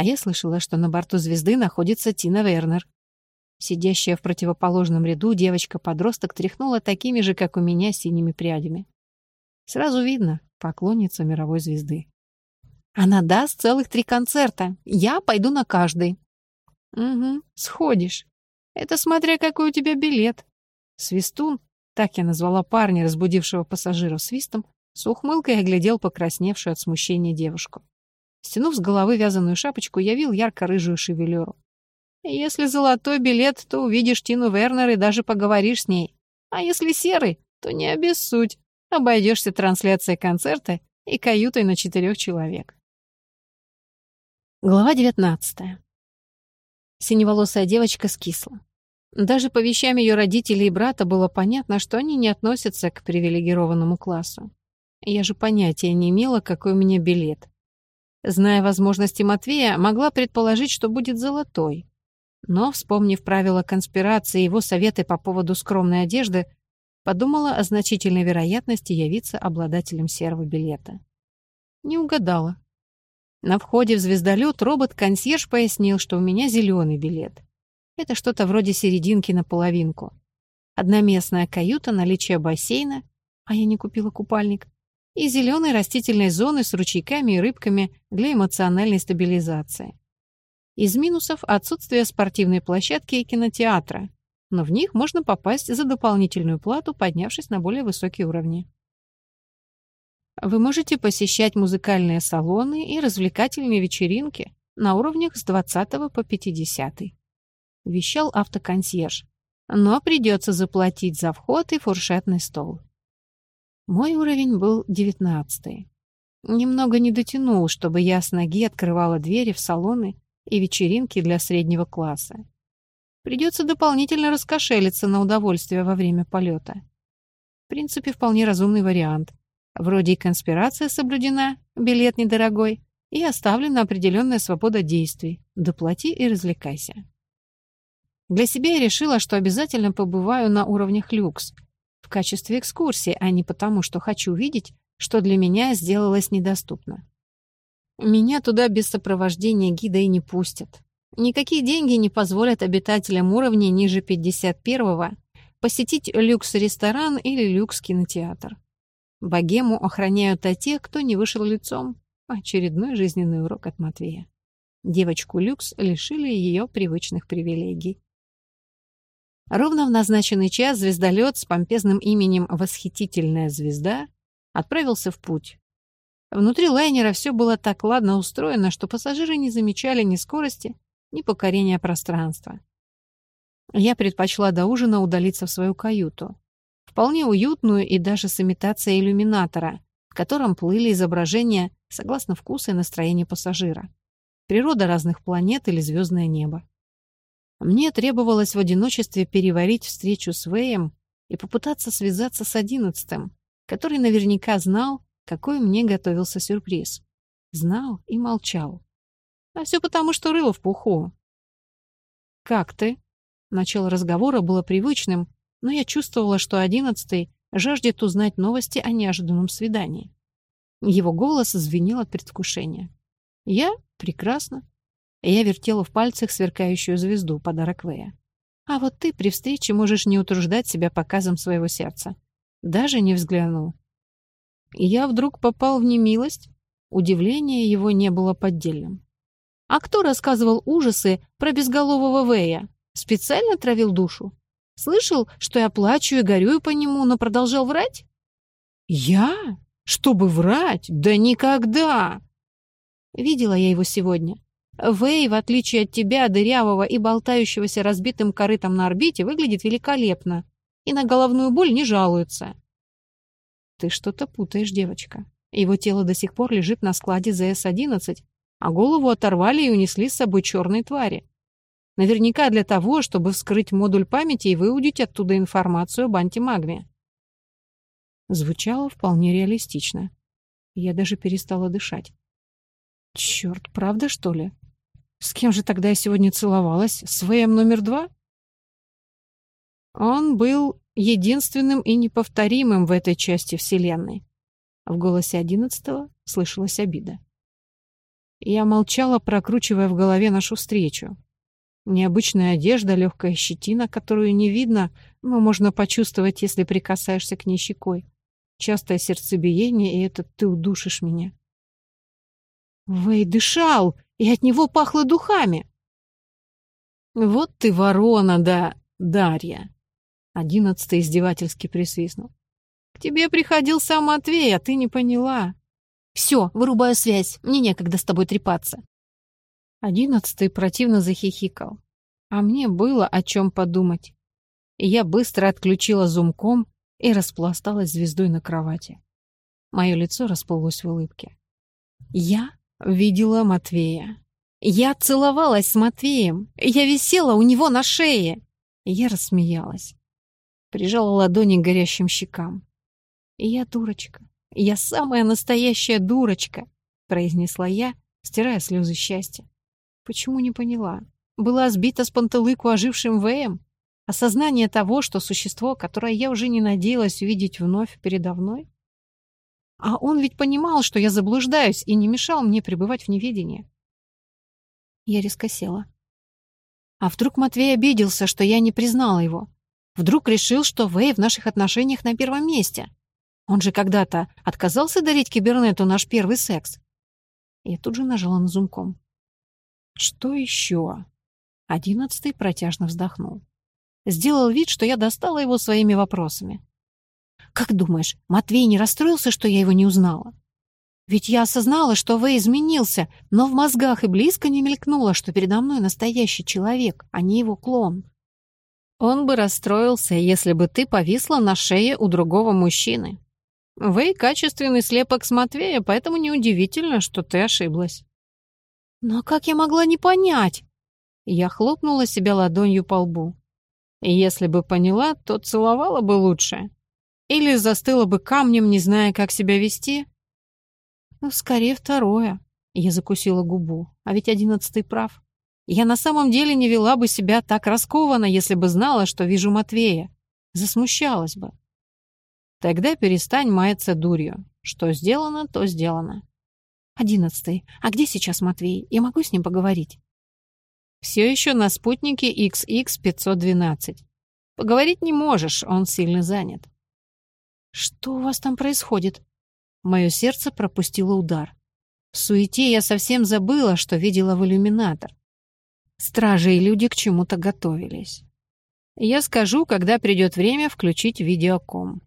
А я слышала, что на борту звезды находится Тина Вернер. Сидящая в противоположном ряду девочка-подросток тряхнула такими же, как у меня, синими прядями. Сразу видно, поклонница мировой звезды. Она даст целых три концерта. Я пойду на каждый. Угу, сходишь. Это смотря какой у тебя билет. Свистун, так я назвала парня, разбудившего пассажиров свистом, с ухмылкой оглядел покрасневшую от смущения девушку. Стянув с головы вязаную шапочку, явил ярко-рыжую шевелюру. «Если золотой билет, то увидишь Тину Вернер и даже поговоришь с ней. А если серый, то не обессудь. Обойдешься трансляцией концерта и каютой на четырех человек». Глава девятнадцатая. Синеволосая девочка скисла. Даже по вещам ее родителей и брата было понятно, что они не относятся к привилегированному классу. Я же понятия не имела, какой у меня билет. Зная возможности Матвея, могла предположить, что будет золотой. Но, вспомнив правила конспирации и его советы по поводу скромной одежды, подумала о значительной вероятности явиться обладателем серого билета. Не угадала. На входе в звездолет робот-консьерж пояснил, что у меня зеленый билет. Это что-то вроде серединки на половинку. Одноместная каюта, наличие бассейна, а я не купила купальник, и зеленой растительной зоны с ручейками и рыбками для эмоциональной стабилизации. Из минусов отсутствие спортивной площадки и кинотеатра, но в них можно попасть за дополнительную плату, поднявшись на более высокие уровни. Вы можете посещать музыкальные салоны и развлекательные вечеринки на уровнях с 20 по 50. Вещал автоконсьерж. Но придется заплатить за вход и фуршетный стол. Мой уровень был 19. Немного не дотянул, чтобы я с ноги открывала двери в салоны и вечеринки для среднего класса. Придется дополнительно раскошелиться на удовольствие во время полета. В принципе, вполне разумный вариант. Вроде и конспирация соблюдена, билет недорогой, и оставлена определенная свобода действий. Доплати и развлекайся. Для себя я решила, что обязательно побываю на уровнях люкс, в качестве экскурсии, а не потому, что хочу видеть, что для меня сделалось недоступно. Меня туда без сопровождения гида и не пустят. Никакие деньги не позволят обитателям уровня ниже 51-го посетить люкс-ресторан или люкс-кинотеатр. Богему охраняют а те, кто не вышел лицом. Очередной жизненный урок от Матвея. Девочку Люкс лишили ее привычных привилегий. Ровно в назначенный час звездолет с помпезным именем «Восхитительная звезда» отправился в путь. Внутри лайнера все было так ладно устроено, что пассажиры не замечали ни скорости, ни покорения пространства. Я предпочла до ужина удалиться в свою каюту вполне уютную и даже с имитацией иллюминатора, в котором плыли изображения согласно вкусу и настроению пассажира. Природа разных планет или звездное небо. Мне требовалось в одиночестве переварить встречу с Вэем и попытаться связаться с одиннадцатым, который наверняка знал, какой мне готовился сюрприз. Знал и молчал. А все потому, что рыло в пуху. «Как ты?» Начало разговора было привычным, но я чувствовала, что одиннадцатый жаждет узнать новости о неожиданном свидании. Его голос звенел от предвкушения. «Я? Прекрасно». Я вертела в пальцах сверкающую звезду, подарок Вэя. «А вот ты при встрече можешь не утруждать себя показом своего сердца. Даже не взглянул». я вдруг попал в немилость. Удивление его не было поддельным. «А кто рассказывал ужасы про безголового Вэя? Специально травил душу?» Слышал, что я плачу и горюю по нему, но продолжал врать? Я? Чтобы врать? Да никогда! Видела я его сегодня. Вэй, в отличие от тебя, дырявого и болтающегося разбитым корытом на орбите, выглядит великолепно. И на головную боль не жалуется. Ты что-то путаешь, девочка. Его тело до сих пор лежит на складе ЗС-11, а голову оторвали и унесли с собой черные твари. Наверняка для того, чтобы вскрыть модуль памяти и выудить оттуда информацию об антимагме. Звучало вполне реалистично. Я даже перестала дышать. Черт, правда, что ли? С кем же тогда я сегодня целовалась? С Вэем номер два? Он был единственным и неповторимым в этой части Вселенной. В голосе одиннадцатого слышалась обида. Я молчала, прокручивая в голове нашу встречу. Необычная одежда, легкая щетина, которую не видно, но можно почувствовать, если прикасаешься к ней щекой. Частое сердцебиение, и это ты удушишь меня. Вэй дышал, и от него пахло духами. Вот ты ворона, да, Дарья. Одиннадцатый издевательски присвистнул. К тебе приходил сам Матвей, а ты не поняла. Все, вырубаю связь, мне некогда с тобой трепаться. Одиннадцатый противно захихикал. А мне было о чем подумать. Я быстро отключила зумком и распласталась звездой на кровати. Мое лицо расплылось в улыбке. Я видела Матвея. Я целовалась с Матвеем. Я висела у него на шее. Я рассмеялась. Прижала ладони к горящим щекам. Я дурочка. Я самая настоящая дурочка, произнесла я, стирая слезы счастья. Почему не поняла? Была сбита с панталыку ожившим Вэем? Осознание того, что существо, которое я уже не надеялась увидеть вновь передо мной? А он ведь понимал, что я заблуждаюсь, и не мешал мне пребывать в неведении. Я резко села. А вдруг Матвей обиделся, что я не признала его? Вдруг решил, что Вэй в наших отношениях на первом месте? Он же когда-то отказался дарить кибернету наш первый секс. Я тут же нажала на зумком. Что еще? Одиннадцатый протяжно вздохнул. Сделал вид, что я достала его своими вопросами. «Как думаешь, Матвей не расстроился, что я его не узнала? Ведь я осознала, что Вэй изменился, но в мозгах и близко не мелькнуло, что передо мной настоящий человек, а не его клон. Он бы расстроился, если бы ты повисла на шее у другого мужчины. Вэй — качественный слепок с Матвея, поэтому неудивительно, что ты ошиблась. «Но как я могла не понять?» Я хлопнула себя ладонью по лбу. Если бы поняла, то целовала бы лучше. Или застыла бы камнем, не зная, как себя вести. Ну, скорее второе. Я закусила губу. А ведь одиннадцатый прав. Я на самом деле не вела бы себя так раскованно, если бы знала, что вижу Матвея. Засмущалась бы. Тогда перестань маяться дурью. Что сделано, то сделано. Одиннадцатый. А где сейчас Матвей? Я могу с ним поговорить? Все еще на спутнике XX-512. Поговорить не можешь, он сильно занят. Что у вас там происходит? Мое сердце пропустило удар. В суете я совсем забыла, что видела в иллюминатор. Стражи и люди к чему-то готовились. Я скажу, когда придет время включить видеоком.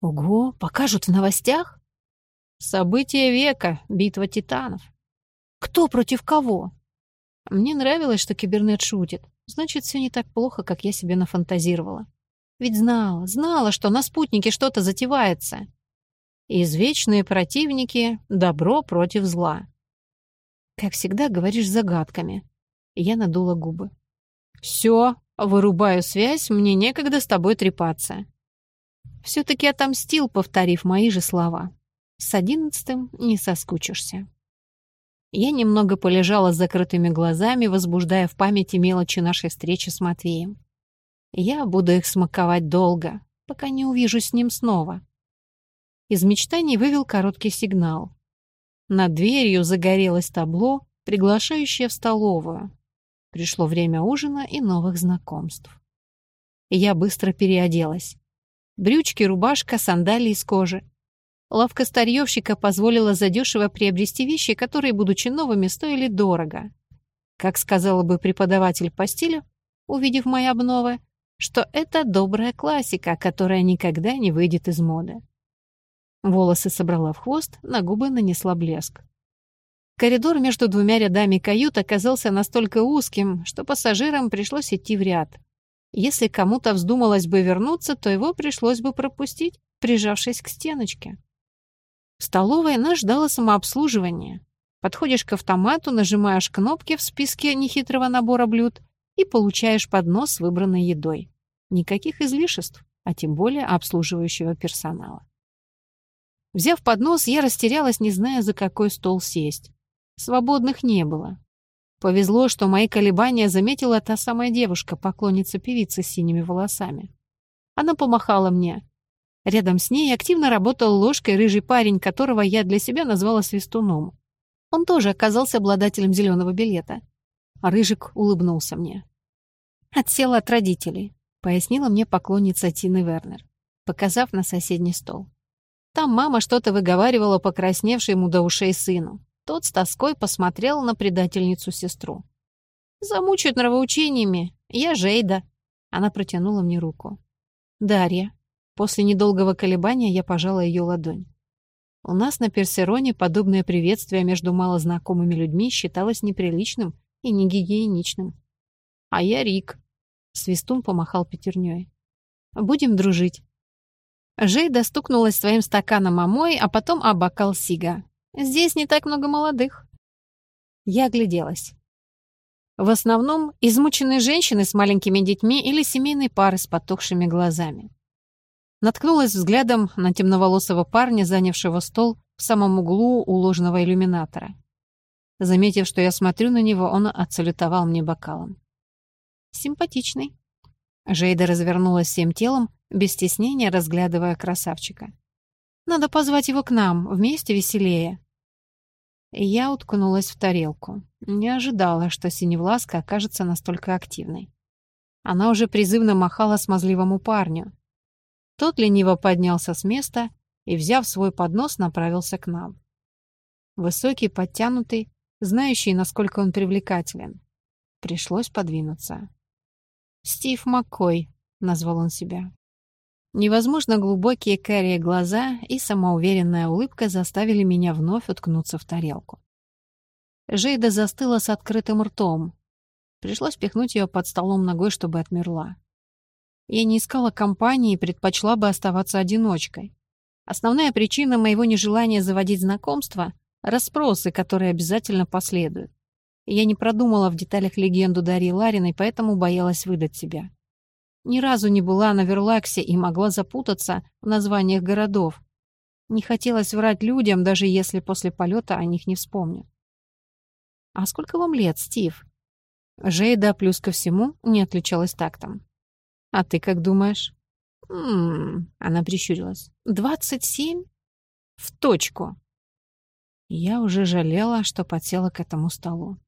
Ого, покажут в новостях? Событие века, битва титанов. Кто против кого? Мне нравилось, что кибернет шутит. Значит, все не так плохо, как я себе нафантазировала. Ведь знала, знала, что на спутнике что-то затевается. Извечные противники — добро против зла. Как всегда, говоришь загадками. Я надула губы. «Все, вырубаю связь, мне некогда с тобой трепаться». Все-таки отомстил, повторив мои же слова. С одиннадцатым не соскучишься. Я немного полежала с закрытыми глазами, возбуждая в памяти мелочи нашей встречи с Матвеем. Я буду их смаковать долго, пока не увижу с ним снова. Из мечтаний вывел короткий сигнал. Над дверью загорелось табло, приглашающее в столовую. Пришло время ужина и новых знакомств. Я быстро переоделась. Брючки, рубашка, сандалии из кожи. Лавка старьевщика позволила задешево приобрести вещи, которые, будучи новыми, стоили дорого. Как сказала бы преподаватель по стилю, увидев мои обновы, что это добрая классика, которая никогда не выйдет из моды. Волосы собрала в хвост, на губы нанесла блеск. Коридор между двумя рядами кают оказался настолько узким, что пассажирам пришлось идти в ряд. Если кому-то вздумалось бы вернуться, то его пришлось бы пропустить, прижавшись к стеночке. В столовой нас ждало самообслуживание. Подходишь к автомату, нажимаешь кнопки в списке нехитрого набора блюд и получаешь поднос с выбранной едой. Никаких излишеств, а тем более обслуживающего персонала. Взяв поднос, я растерялась, не зная, за какой стол сесть. Свободных не было. Повезло, что мои колебания заметила та самая девушка, поклонница певицы с синими волосами. Она помахала мне. Рядом с ней активно работал ложкой рыжий парень, которого я для себя назвала свистуном. Он тоже оказался обладателем зеленого билета. А Рыжик улыбнулся мне. «Отсела от родителей», — пояснила мне поклонница Тины Вернер, показав на соседний стол. Там мама что-то выговаривала покрасневшему до ушей сыну. Тот с тоской посмотрел на предательницу-сестру. «Замучают нравоучениями. Я Жейда». Она протянула мне руку. «Дарья». После недолгого колебания я пожала ее ладонь. У нас на Персероне подобное приветствие между малознакомыми людьми считалось неприличным и негигиеничным. «А я Рик», — Свистун помахал пятерней. «Будем дружить». Жейда стукнулась своим стаканом о мой, а потом о бокал сига. «Здесь не так много молодых». Я огляделась. В основном измученные женщины с маленькими детьми или семейные пары с потухшими глазами. Наткнулась взглядом на темноволосого парня, занявшего стол в самом углу у ложного иллюминатора. Заметив, что я смотрю на него, он отсалютовал мне бокалом. «Симпатичный». Жейда развернулась всем телом, без стеснения разглядывая красавчика. «Надо позвать его к нам, вместе веселее». Я уткнулась в тарелку. Не ожидала, что Синевласка окажется настолько активной. Она уже призывно махала смазливому парню. Тот лениво поднялся с места и, взяв свой поднос, направился к нам. Высокий, подтянутый, знающий, насколько он привлекателен. Пришлось подвинуться. «Стив Маккой», — назвал он себя. Невозможно глубокие карие глаза и самоуверенная улыбка заставили меня вновь уткнуться в тарелку. Жейда застыла с открытым ртом. Пришлось пихнуть ее под столом ногой, чтобы отмерла. Я не искала компании и предпочла бы оставаться одиночкой. Основная причина моего нежелания заводить знакомства — расспросы, которые обязательно последуют. Я не продумала в деталях легенду Дарьи Лариной, поэтому боялась выдать себя. Ни разу не была на Верлаксе и могла запутаться в названиях городов. Не хотелось врать людям, даже если после полета о них не вспомню. «А сколько вам лет, Стив?» Жейда, плюс ко всему, не отличалась тактом. «А ты как думаешь?» «М-м-м», она прищурилась. «Двадцать семь?» «В точку!» Я уже жалела, что подсела к этому столу.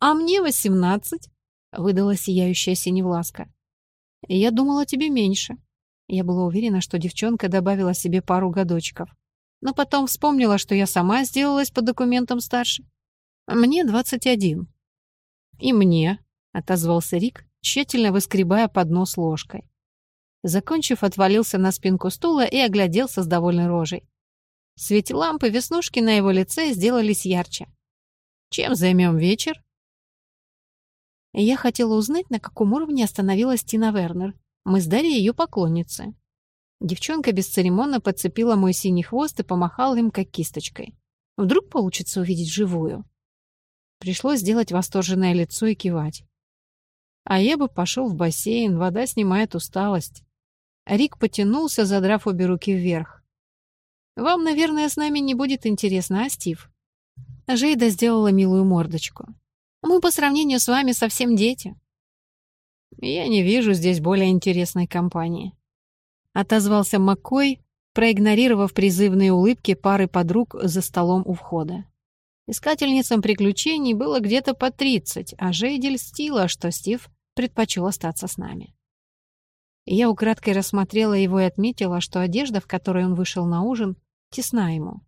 «А мне восемнадцать!» — выдала сияющая синевласка. Я думала тебе меньше. Я была уверена, что девчонка добавила себе пару годочков. Но потом вспомнила, что я сама сделалась по документам старше. Мне двадцать один. И мне, отозвался Рик, тщательно выскребая поднос ложкой. Закончив, отвалился на спинку стула и огляделся с довольной рожей. В свете лампы веснушки на его лице сделались ярче. «Чем займем вечер?» Я хотела узнать, на каком уровне остановилась Тина Вернер. Мы с Дарьей ее поклонницы. Девчонка бесцеремонно подцепила мой синий хвост и помахала им как кисточкой. Вдруг получится увидеть живую. Пришлось сделать восторженное лицо и кивать. А я бы пошел в бассейн, вода снимает усталость. Рик потянулся, задрав обе руки вверх. «Вам, наверное, с нами не будет интересно, а, Стив?» Жейда сделала милую мордочку. Мы по сравнению с вами совсем дети. Я не вижу здесь более интересной компании. Отозвался Маккой, проигнорировав призывные улыбки пары подруг за столом у входа. Искательницам приключений было где-то по тридцать, а Жейдель стила, что Стив предпочел остаться с нами. Я украдкой рассмотрела его и отметила, что одежда, в которой он вышел на ужин, тесна ему.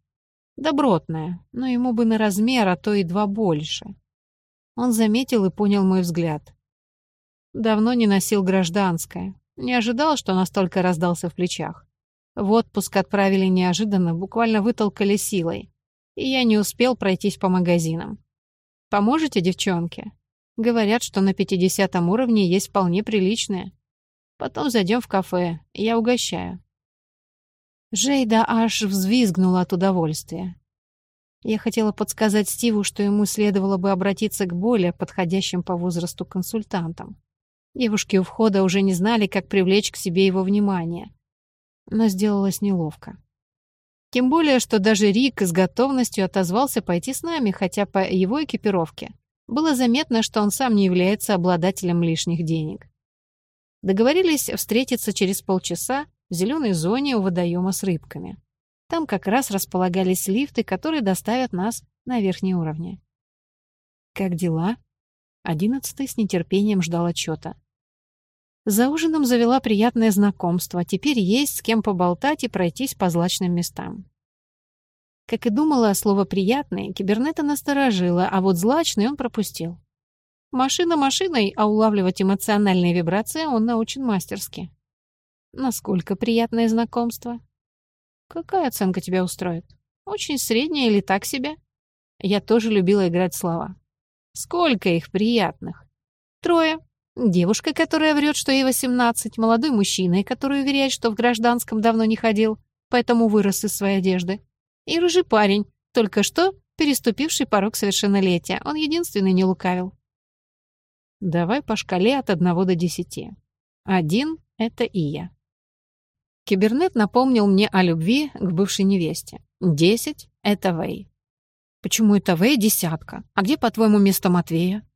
Добротная, но ему бы на размер, а то и два больше. Он заметил и понял мой взгляд. Давно не носил гражданское. Не ожидал, что настолько раздался в плечах. В отпуск отправили неожиданно, буквально вытолкали силой. И я не успел пройтись по магазинам. Поможете, девчонки? Говорят, что на пятидесятом уровне есть вполне приличные. Потом зайдем в кафе, я угощаю. Жейда аж взвизгнула от удовольствия. Я хотела подсказать Стиву, что ему следовало бы обратиться к более подходящим по возрасту консультантам. Девушки у входа уже не знали, как привлечь к себе его внимание. Но сделалось неловко. Тем более, что даже Рик с готовностью отозвался пойти с нами, хотя по его экипировке было заметно, что он сам не является обладателем лишних денег. Договорились встретиться через полчаса в зеленой зоне у водоема с рыбками. Там как раз располагались лифты, которые доставят нас на верхние уровни. «Как дела?» Одиннадцатый с нетерпением ждал отчета. За ужином завела приятное знакомство. Теперь есть с кем поболтать и пройтись по злачным местам. Как и думала, слово «приятный» кибернета насторожило, а вот «злачный» он пропустил. Машина машиной, а улавливать эмоциональные вибрации он научен мастерски. Насколько приятное знакомство? Какая оценка тебя устроит? Очень средняя или так себе? Я тоже любила играть слова. Сколько их приятных? Трое. Девушка, которая врет, что ей 18, молодой мужчина, который уверяет, что в гражданском давно не ходил, поэтому вырос из своей одежды. И рыжий парень, только что переступивший порог совершеннолетия. Он единственный не лукавил. Давай по шкале от одного до десяти. Один — это и я. Кибернет напомнил мне о любви к бывшей невесте. Десять — это Вэй. Почему это Вэй десятка? А где, по-твоему, место Матвея?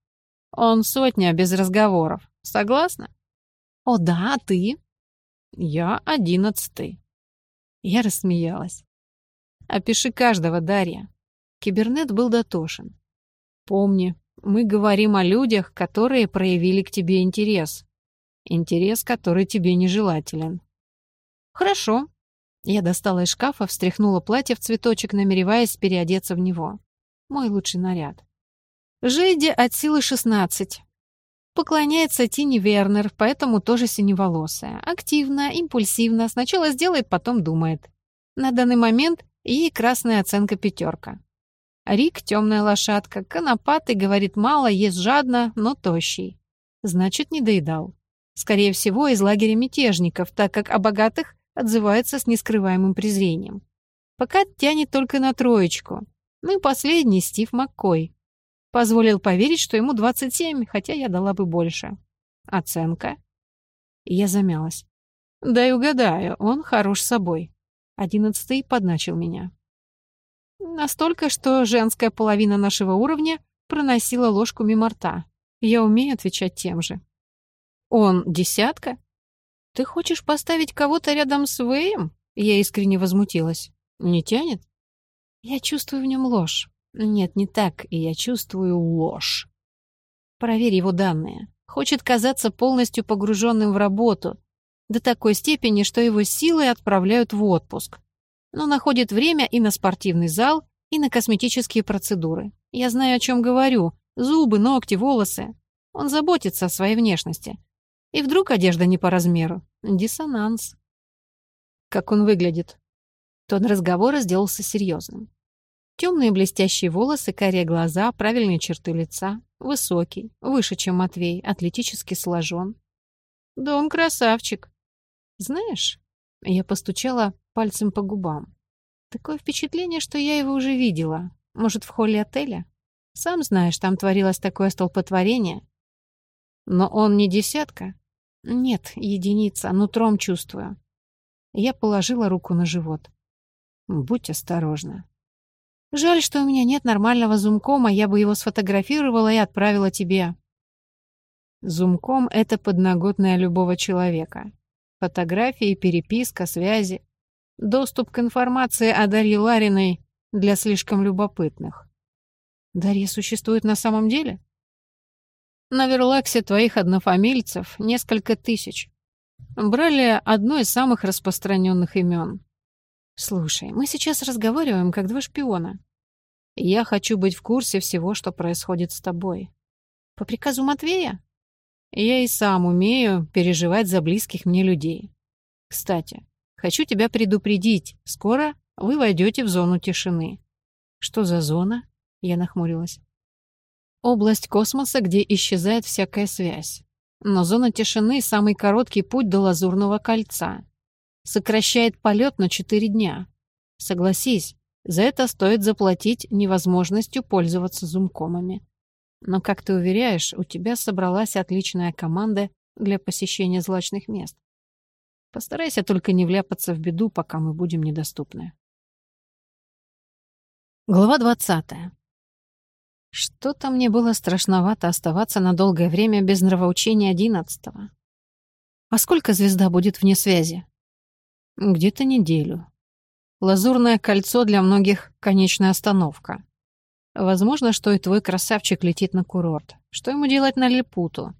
Он сотня без разговоров. Согласна? О, да, а ты? Я одиннадцатый. Я рассмеялась. Опиши каждого, Дарья. Кибернет был дотошен. Помни, мы говорим о людях, которые проявили к тебе интерес. Интерес, который тебе нежелателен. Хорошо. Я достала из шкафа, встряхнула платье в цветочек, намереваясь переодеться в него. Мой лучший наряд. Жейди от силы 16. Поклоняется Тини Вернер, поэтому тоже синеволосая. Активно, импульсивно, сначала сделает, потом думает. На данный момент ей красная оценка пятерка. Рик — темная лошадка, конопатый, говорит мало, ест жадно, но тощий. Значит, не доедал. Скорее всего, из лагеря мятежников, так как о богатых отзывается с нескрываемым презрением. Пока тянет только на троечку. Ну и последний — Стив Маккой. Позволил поверить, что ему 27, хотя я дала бы больше. Оценка. Я замялась. Да и угадаю, он хорош собой. Одиннадцатый подначил меня. Настолько, что женская половина нашего уровня проносила ложку мимо рта. Я умею отвечать тем же. Он десятка? Ты хочешь поставить кого-то рядом с Вэем? Я искренне возмутилась. Не тянет? Я чувствую в нем ложь. Нет, не так, и я чувствую ложь. Проверь его данные. Хочет казаться полностью погруженным в работу, до такой степени, что его силы отправляют в отпуск но находит время и на спортивный зал, и на косметические процедуры. Я знаю, о чем говорю. Зубы, ногти, волосы. Он заботится о своей внешности. И вдруг одежда не по размеру. Диссонанс. Как он выглядит? Тон разговора сделался серьезным. Темные блестящие волосы, карие глаза, правильные черты лица. Высокий, выше, чем Матвей, атлетически сложен. Да он красавчик. Знаешь, я постучала пальцем по губам. Такое впечатление, что я его уже видела. Может, в холле отеля? Сам знаешь, там творилось такое столпотворение. Но он не десятка? Нет, единица, нутром чувствую. Я положила руку на живот. Будь осторожна. Жаль, что у меня нет нормального зумкома, я бы его сфотографировала и отправила тебе. Зумком — это подноготная любого человека. Фотографии, переписка, связи. Доступ к информации о Дарье Лариной для слишком любопытных. Дарья существует на самом деле? На Верлаксе твоих однофамильцев несколько тысяч. Брали одно из самых распространенных имен. Слушай, мы сейчас разговариваем как два шпиона. Я хочу быть в курсе всего, что происходит с тобой. По приказу Матвея? Я и сам умею переживать за близких мне людей. Кстати, Хочу тебя предупредить. Скоро вы войдете в зону тишины. Что за зона? Я нахмурилась. Область космоса, где исчезает всякая связь. Но зона тишины — самый короткий путь до Лазурного кольца. Сокращает полет на четыре дня. Согласись, за это стоит заплатить невозможностью пользоваться зумкомами. Но, как ты уверяешь, у тебя собралась отличная команда для посещения злачных мест. Постарайся только не вляпаться в беду, пока мы будем недоступны. Глава двадцатая. Что-то мне было страшновато оставаться на долгое время без нравоучения одиннадцатого. А сколько звезда будет вне связи? Где-то неделю. Лазурное кольцо для многих — конечная остановка. Возможно, что и твой красавчик летит на курорт. Что ему делать на Лепуту?